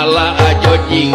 Ala ajojing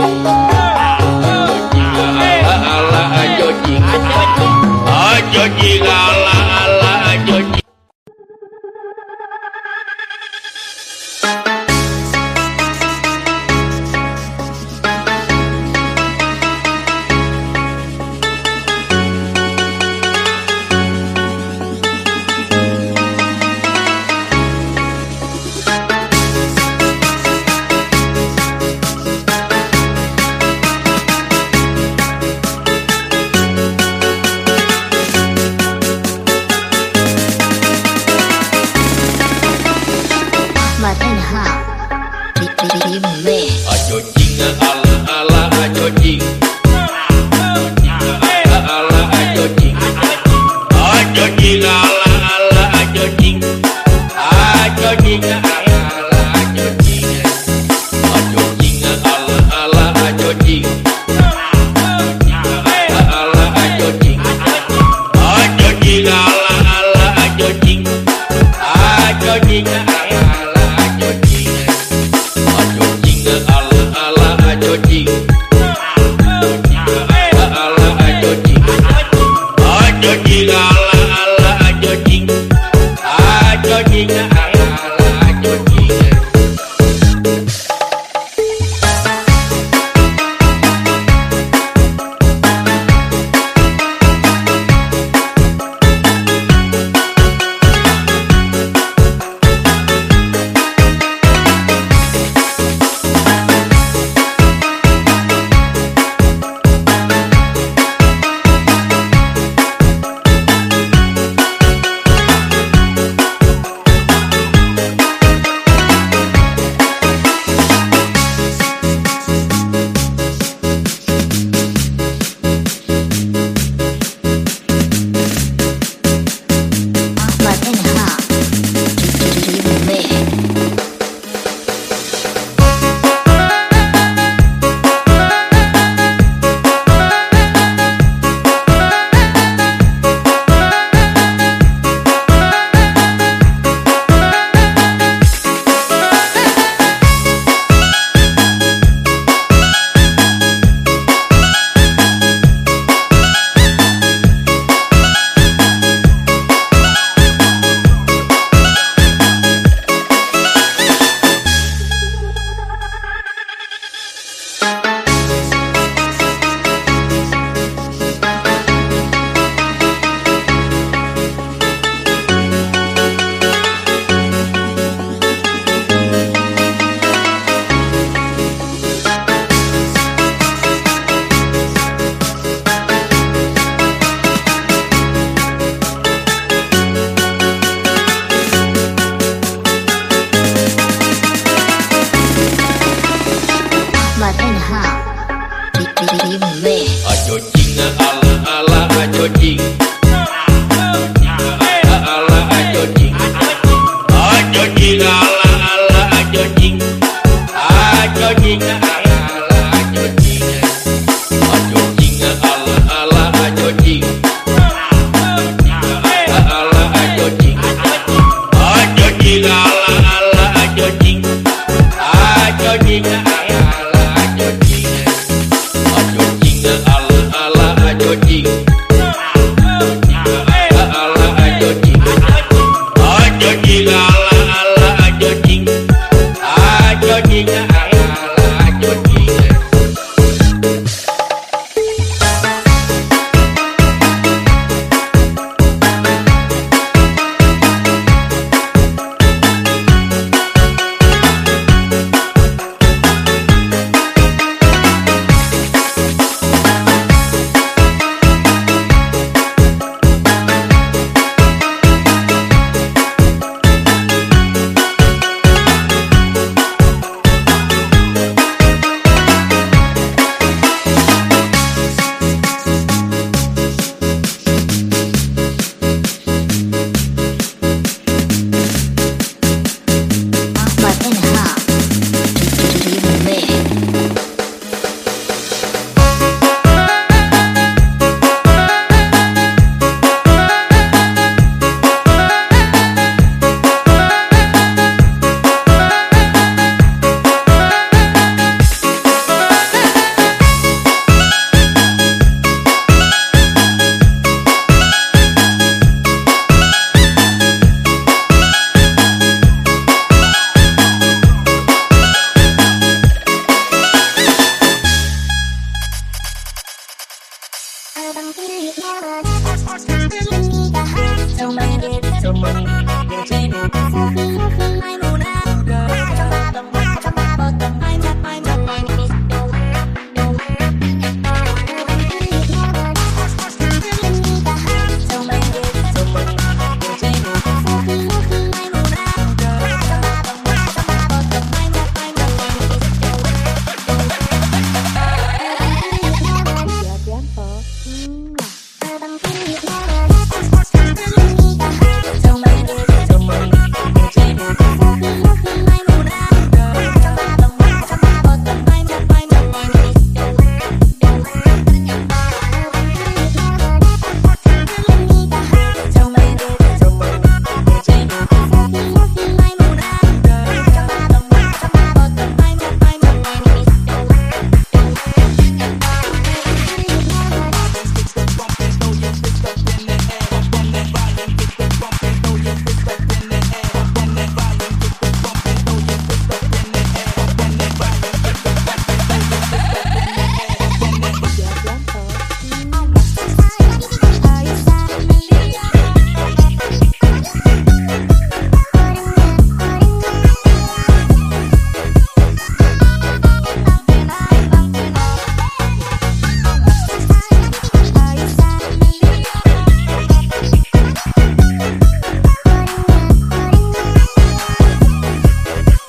tequila. mahal dipilih Ayo jing ala ala ayo jing ala ayo jing ayo jing ala ala ayo jing ayo jing ala down.